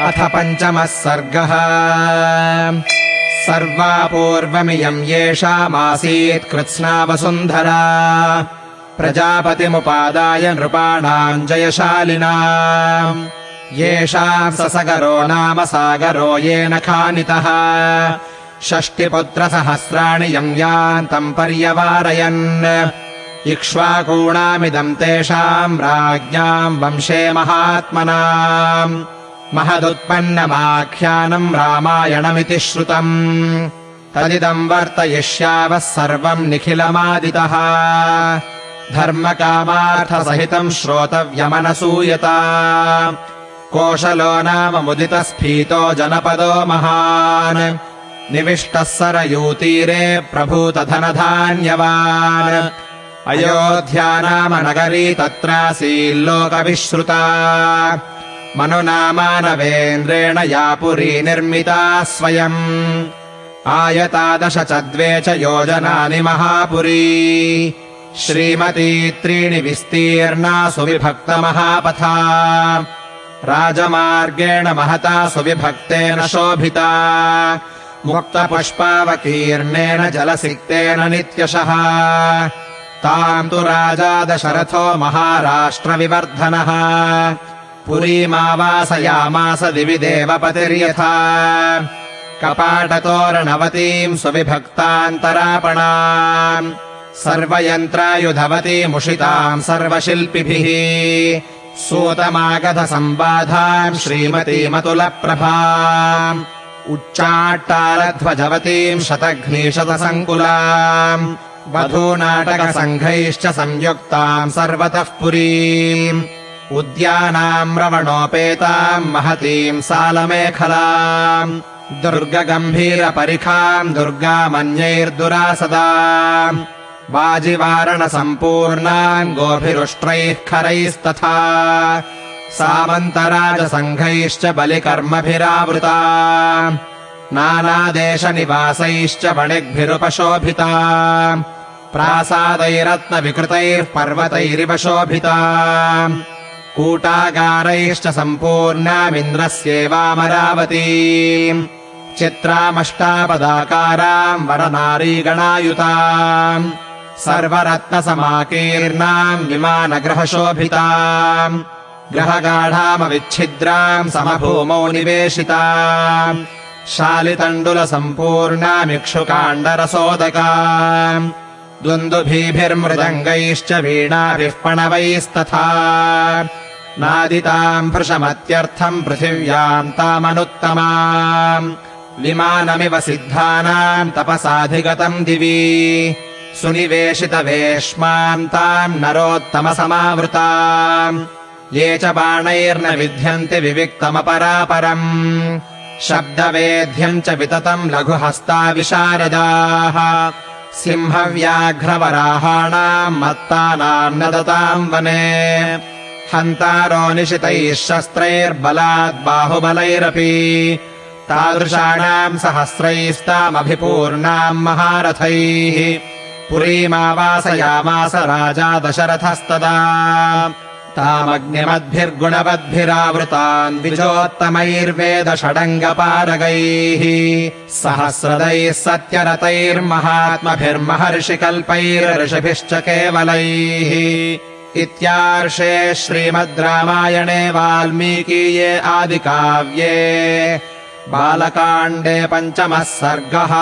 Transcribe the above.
अथ पञ्चमः सर्गः। सर्वा पूर्वमियम् येषामासीत् कृत्स्ना वसुन्धरा प्रजापतिमुपादाय नृपाणाम् जयशालिना येषाम् ससगरो नाम सागरो येन खानितः। षष्टिपुत्रसहस्राणि यम् यान्तम् पर्यवारयन्। इक्ष्वाकूणामिदम् तेषाम् राज्ञाम् वंशे महात्मना महदुत्पन्नमाख्यानम् रामायणमिति श्रुतम्। तदिदम् वर्तयिष्यावः सर्वम् निखिलमादितः। धर्मकामार्थसहितम् श्रोतव्यमनसूयता। कोशलो नाम मुदितस्फीतो जनपदो महान्। निविष्टः सरयूतीरे प्रभूतधनधान्यवान्। अयोध्या नाम नगरी तत्रासील्लोकविश्रुता मनुनामानवेन्द्रेण या पुरी निर्मिता स्वयम्। आयतादश च द्वे च योजनानि महापुरी। श्रीमती त्रीणि विस्तीर्णा सुविभक्तमहापथा। राजमार्गेण महता सुविभक्तेन शोभिता। मुक्तपुष्पावकीर्णेन जलसिक्तेन नित्यशः। ताम् तु राजा दशरथो महाराष्ट्रविवर्धनः पुरीमावासयामास दिवि देवपतिर्यथा। कपाटतोरणवतीम् सुविभक्तान्तरापणाम् सर्वयन्त्रायुधवतीमुषिताम् सर्वशिल्पिभिः। सूतमागधसम्बाधाम् श्रीमतीमतुलप्रभा उच्चाट्टारध्वजवतीम् शतघ्नीशतसङ्कुलाम् वधूनाटकसङ्घैश्च संयुक्ताम् सर्वतः पुरीम् उद्यानाम् रवणोपेताम् महतीम् सालमेखलाम् दुर्गगम्भीरपरिखाम् दुर्गामन्यैर्दुरासदाम् वाजिवारणसम्पूर्णाम् गोभिरुष्ट्रैः खरैस्तथा सामन्तराजसङ्घैश्च बलिकर्मभिरावृता नानादेशनिवासैश्च वणिग्भिरुपशोभिता प्रासादैरत्नविकृतैः पर्वतैरिव शोभिता कूटागारैश्च सम्पूर्णामिन्द्रस्येवामरावती। चित्रामष्टापदाकाराम् वरनारीगणायुता सर्वरत्नसमाकीर्णाम् विमानग्रहशोभिता ग्रहगाढामविच्छिद्राम् समभूमौ निवेशिता शालितण्डुलसम्पूर्णामिक्षुकाण्डरसोदका द्वन्द्वुभिर्मृदङ्गैश्च वीणाभिः पणवैस्तथा नादिताम् भृशमत्यर्थम् पृथिव्याम् तामनुत्तमाम् विमानमिव सिद्धानाम् तपसाधिगतम् दिवि सुनिवेशितवेश्माम् ताम् नरोत्तमसमावृता ये च बाणैर्न विध्यन्ति विविक्तमपरापरम् शब्दवेद्यम् च विततम् लघुहस्ता विशारदाः सिंहव्याघ्रवराहाणाम् मत्तानाम् नदताम् वने हन्तारो निशितैः शस्त्रैर्बलात् बाहुबलैरपि। तादृशाणाम् सहस्रैस्तामभिपूर्णाम् महारथैः। पुरीमावासयामास राजा दशरथस्तदा। तामग्निमद्भिर्गुणवद्भिरावृतान् द्विजोत्तमैर्वेदषडङ्गपारगैः। सहस्रदैः सत्यरतैर्महात्मभिर्महर्षिकल्पैर्षिभिश्च केवलैः इत्यार्षे श्रीमद् रामायणे वाल्मीकीये आदिकाव्ये बालकाण्डे पञ्चमः सर्गः